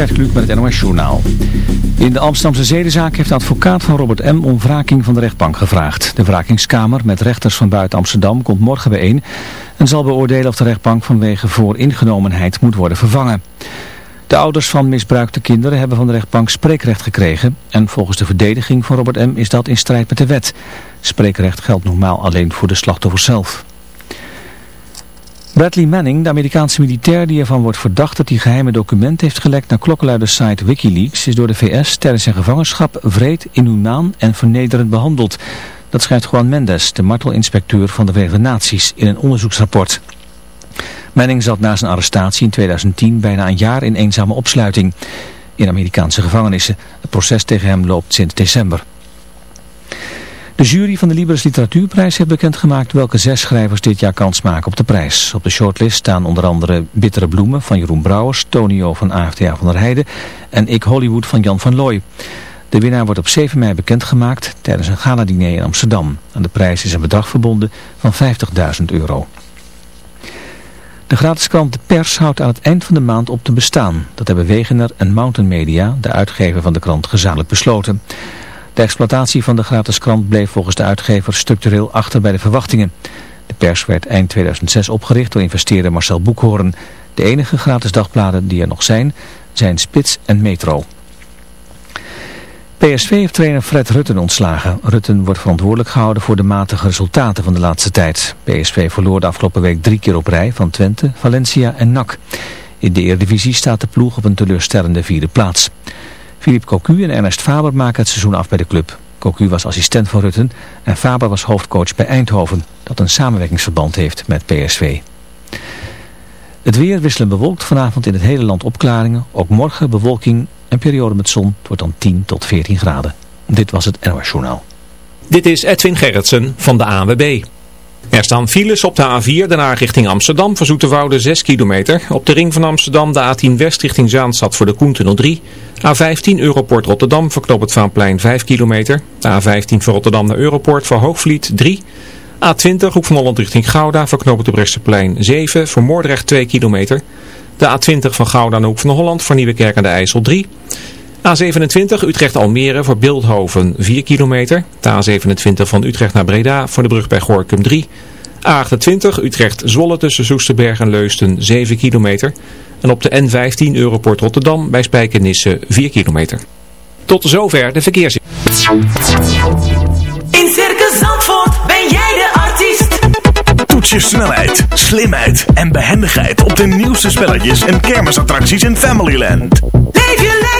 Gert Kluk met het NOS Journaal. In de Amsterdamse zedenzaak heeft de advocaat van Robert M. om wraking van de rechtbank gevraagd. De wrakingskamer met rechters van buiten Amsterdam komt morgen bijeen... en zal beoordelen of de rechtbank vanwege vooringenomenheid moet worden vervangen. De ouders van misbruikte kinderen hebben van de rechtbank spreekrecht gekregen... en volgens de verdediging van Robert M. is dat in strijd met de wet. Spreekrecht geldt normaal alleen voor de slachtoffers zelf. Bradley Manning, de Amerikaanse militair die ervan wordt verdacht dat hij geheime documenten heeft gelekt naar klokkenluidersite Wikileaks, is door de VS tijdens zijn gevangenschap vreed, inhumaan en vernederend behandeld. Dat schrijft Juan Mendes, de martelinspecteur van de Verenigde Naties, in een onderzoeksrapport. Manning zat na zijn arrestatie in 2010 bijna een jaar in eenzame opsluiting in Amerikaanse gevangenissen. Het proces tegen hem loopt sinds december. De jury van de Libris Literatuurprijs heeft bekendgemaakt welke zes schrijvers dit jaar kans maken op de prijs. Op de shortlist staan onder andere Bittere Bloemen van Jeroen Brouwers, Tonio van AFTA van der Heijden en Ik Hollywood van Jan van Looy. De winnaar wordt op 7 mei bekendgemaakt tijdens een gala-diner in Amsterdam. Aan de prijs is een bedrag verbonden van 50.000 euro. De gratis krant De Pers houdt aan het eind van de maand op te bestaan. Dat hebben Wegener en Mountain Media, de uitgever van de krant, gezamenlijk besloten. De exploitatie van de gratis krant bleef volgens de uitgever structureel achter bij de verwachtingen. De pers werd eind 2006 opgericht door investeerder Marcel Boekhoorn. De enige gratis dagbladen die er nog zijn, zijn Spits en Metro. PSV heeft trainer Fred Rutten ontslagen. Rutten wordt verantwoordelijk gehouden voor de matige resultaten van de laatste tijd. PSV verloor de afgelopen week drie keer op rij van Twente, Valencia en NAC. In de Eredivisie staat de ploeg op een teleurstellende vierde plaats. Philippe Cocu en Ernest Faber maken het seizoen af bij de club. Cocu was assistent van Rutten en Faber was hoofdcoach bij Eindhoven, dat een samenwerkingsverband heeft met PSV. Het weer wisselen bewolkt vanavond in het hele land opklaringen. Ook morgen bewolking en periode met zon. Het wordt dan 10 tot 14 graden. Dit was het NOS Journaal. Dit is Edwin Gerritsen van de ANWB. Er staan files op de A4, daarna richting Amsterdam, voor Zoeterwoude 6 kilometer. Op de ring van Amsterdam de A10 West richting Zaanstad voor de Koentunnel 3. A15 Europort Rotterdam voor Knoop het Vaanplein 5 kilometer. De A15 voor Rotterdam naar Europort voor Hoogvliet 3. A20 Hoek van Holland richting Gouda voor Knoop het Brechtseplein 7. Voor Moordrecht 2 kilometer. De A20 van Gouda naar Hoek van Holland voor Nieuwekerk aan de IJssel 3. A27 Utrecht-Almere voor Beeldhoven 4 kilometer. De A27 van Utrecht naar Breda voor de brug bij Gorkum 3. A28 Utrecht-Zwolle tussen Soesterberg en Leusden 7 kilometer. En op de N15 Europort Rotterdam bij Spijkenisse 4 kilometer. Tot zover de verkeers. In Circus Zandvoort ben jij de artiest. Toets je snelheid, slimheid en behendigheid op de nieuwste spelletjes en kermisattracties in Familyland. Leef je lekker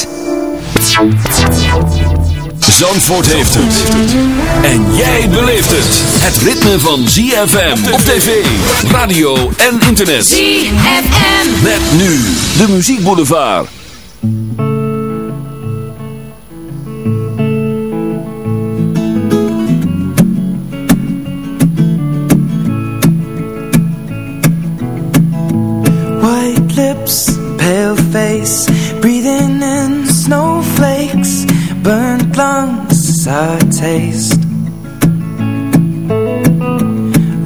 Zandvoort heeft het. En jij beleeft het. Het ritme van ZFM op tv, radio en internet. ZFM. Met nu de muziekboulevard. White lips, pale face, Breathing in snowflakes Burnt lungs I taste.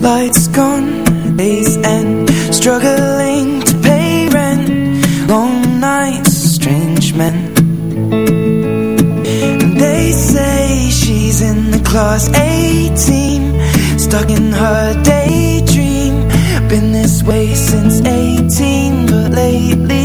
Lights gone, days end Struggling to pay rent. Long nights, strange men. And They say she's in the class 18 Stuck in her daydream. Been this way since 18 But lately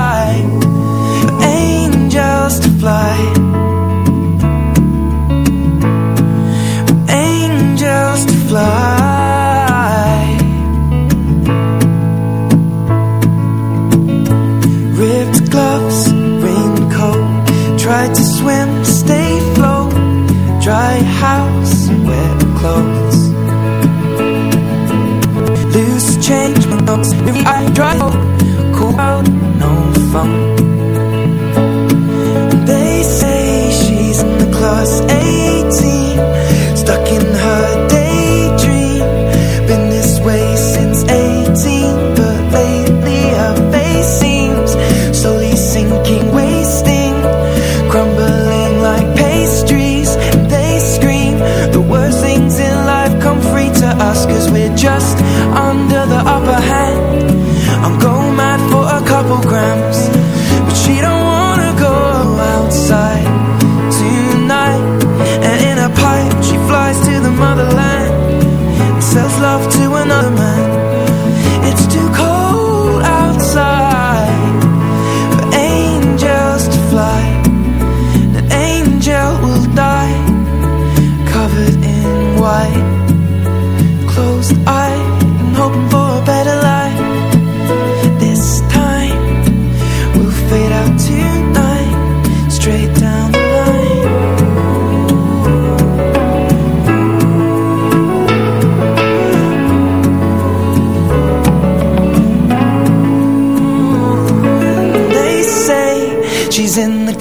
cool out, no fun. They say she's in the class 18.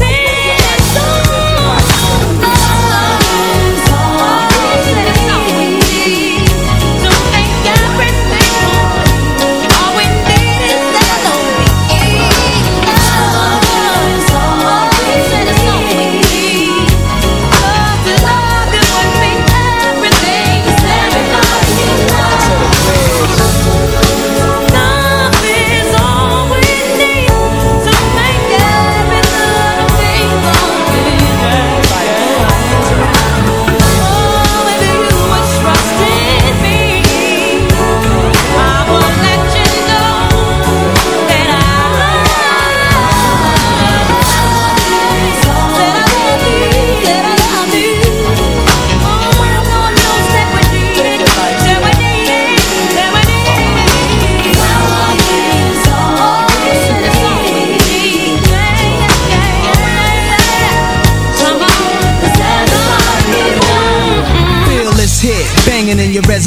see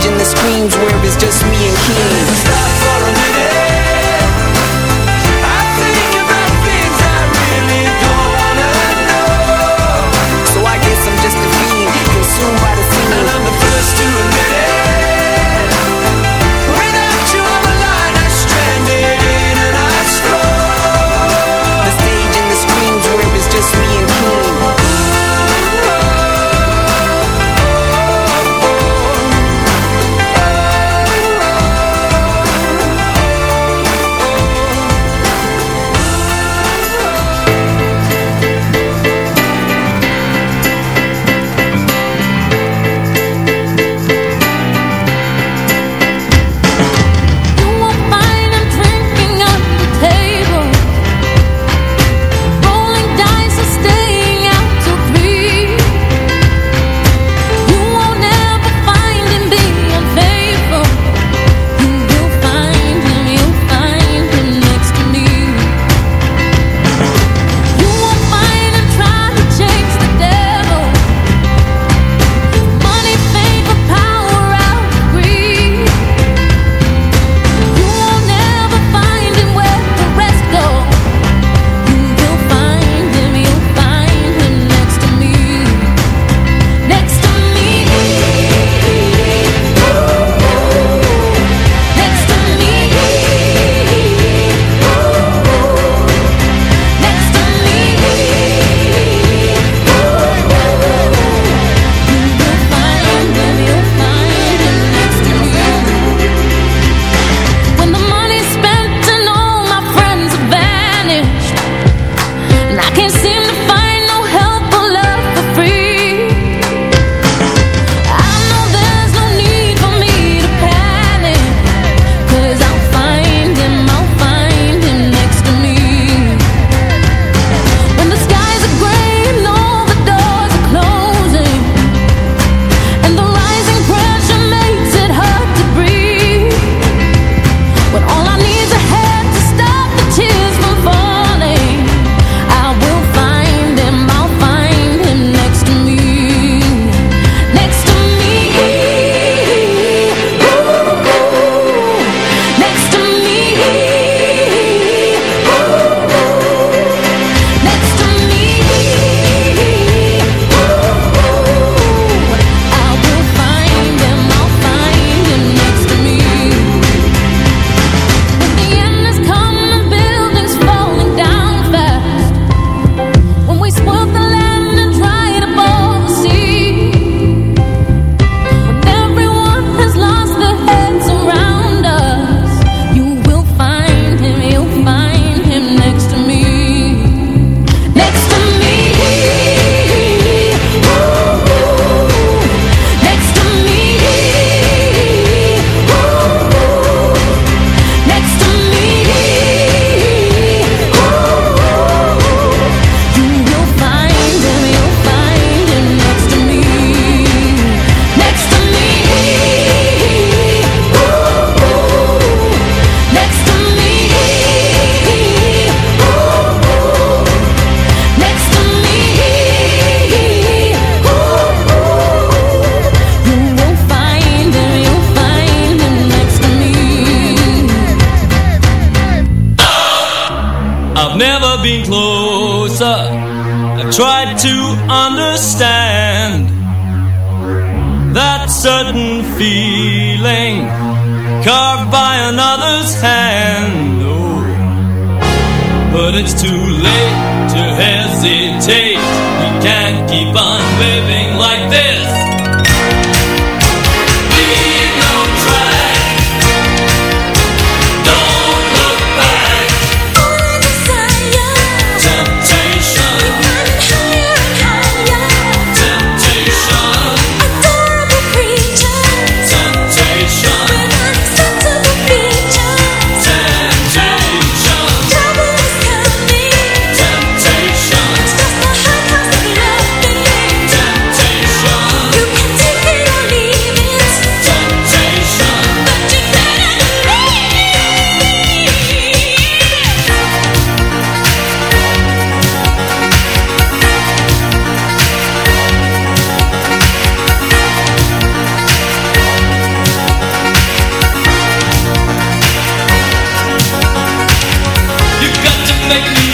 changing the screams, where it's just me and King. Stop for a minute.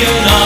An offer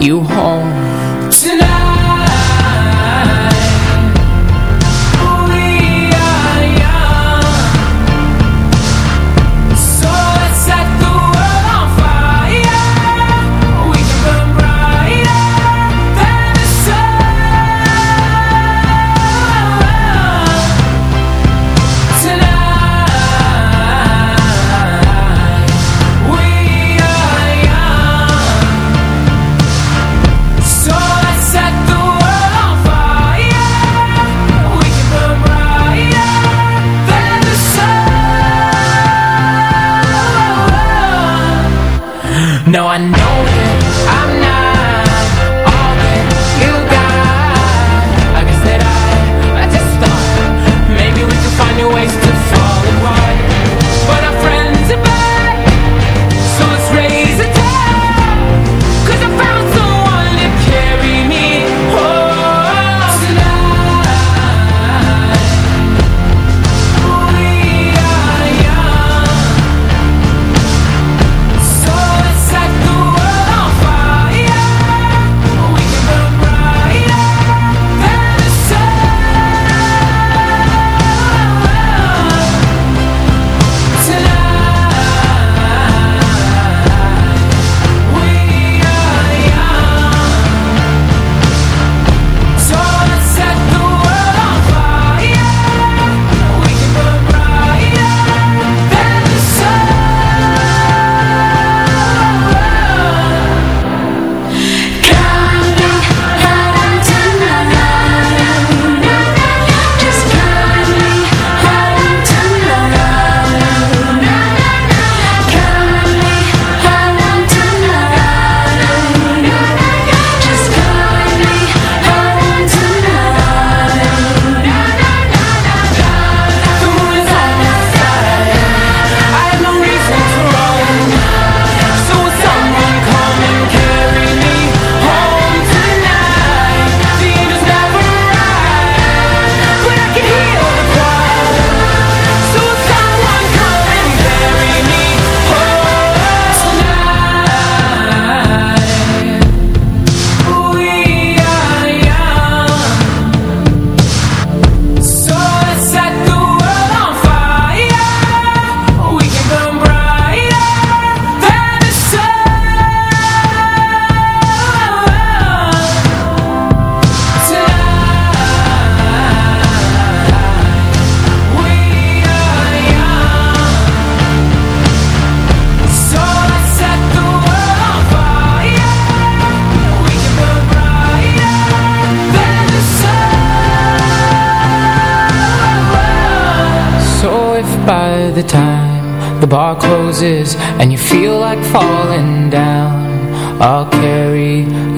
you home.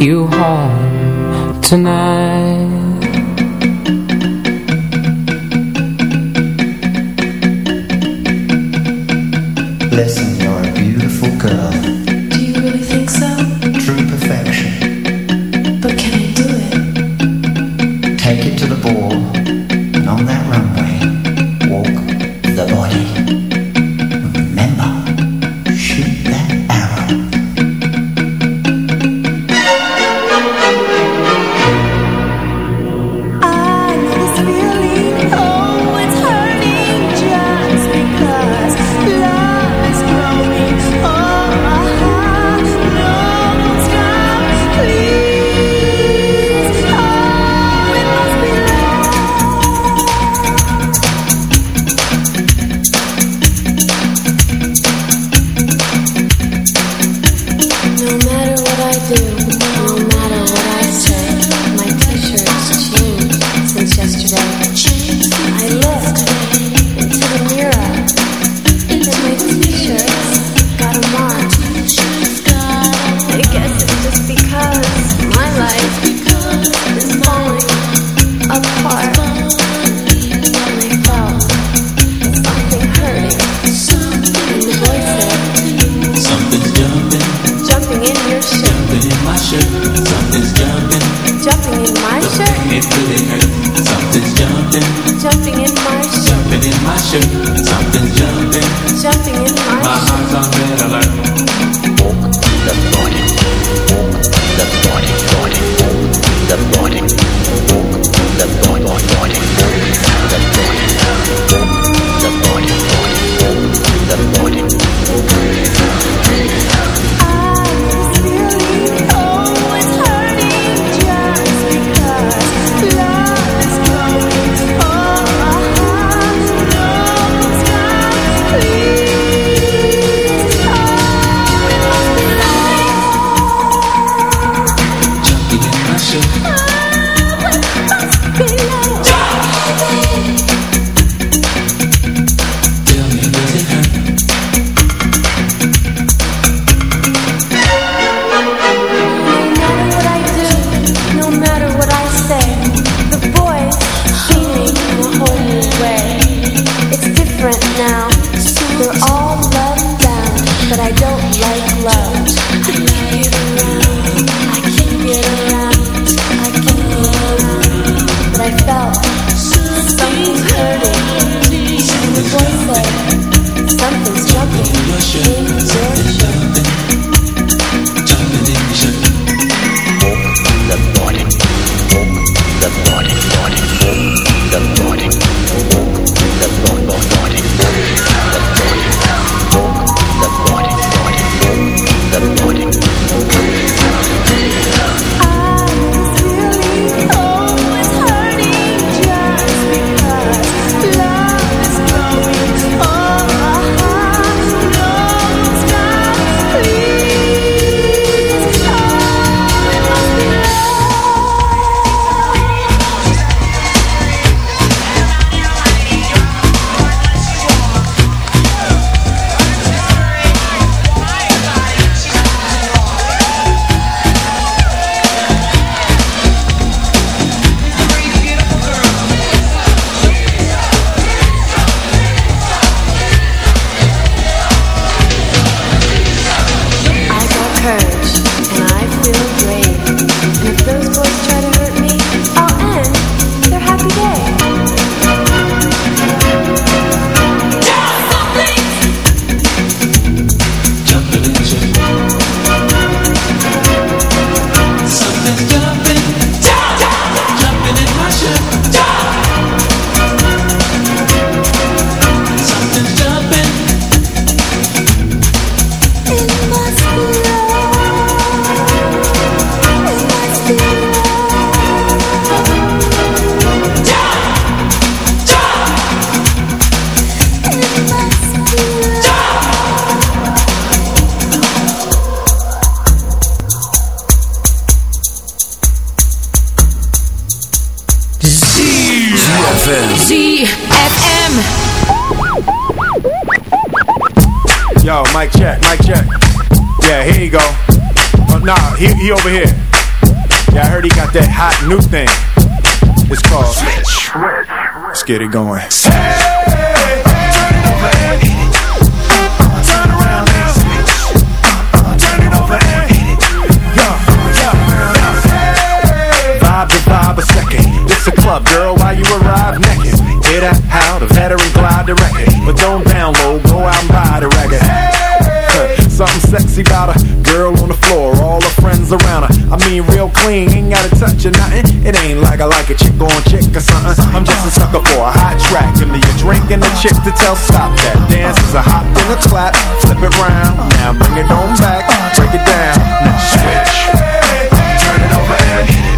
you home tonight. He, over here. Yeah, I heard he got that hot new thing. It's called Switch. Let's get it going. Drink and a chick to tell stop that. Dance is a hop and a clap. Flip it round, now bring it on back. Break it down, now switch. Turn it over and hit it.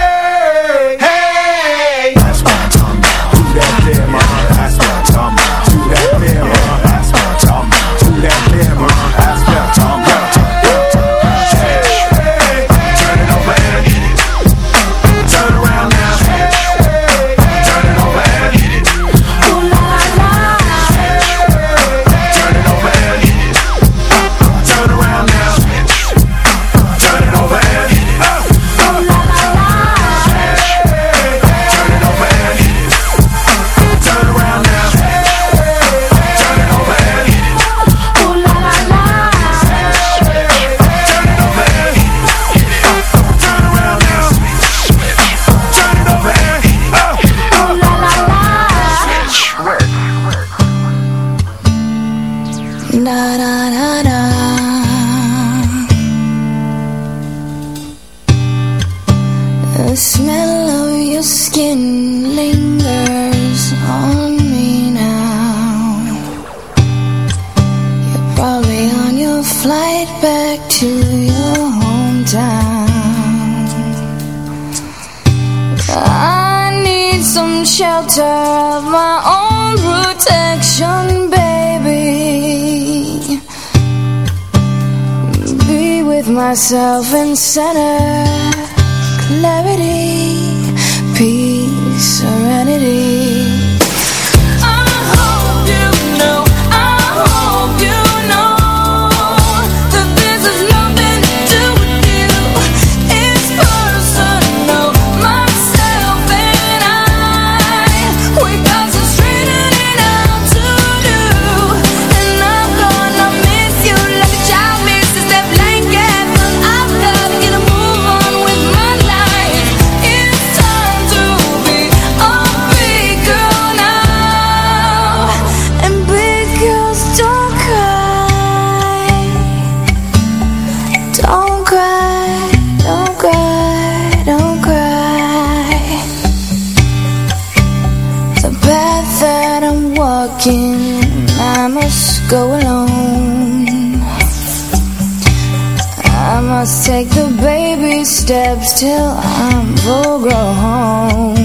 till I'm full grown,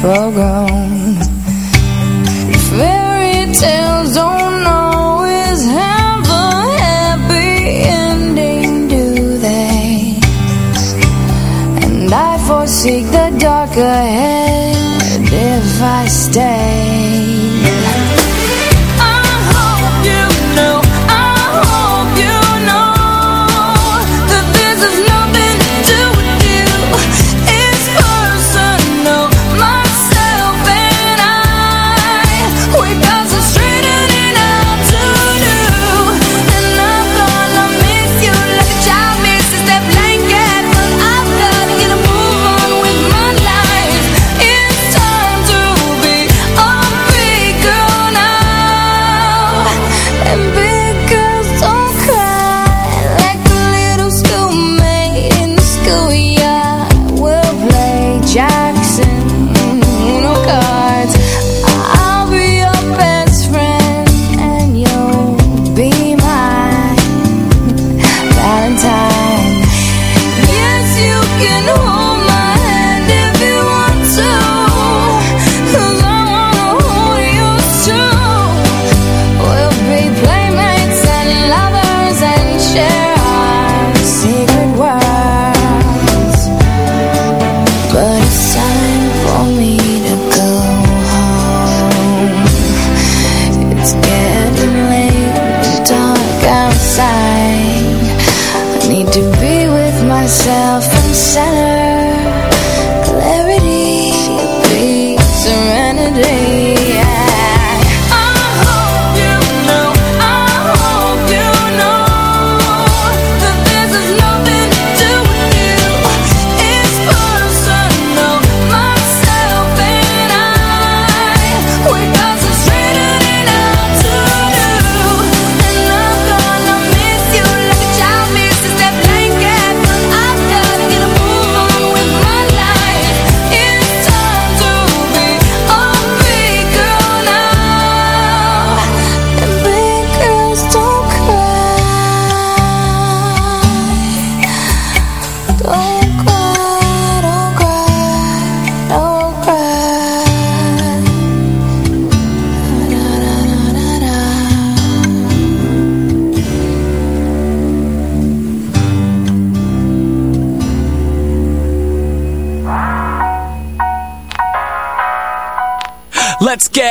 full grown.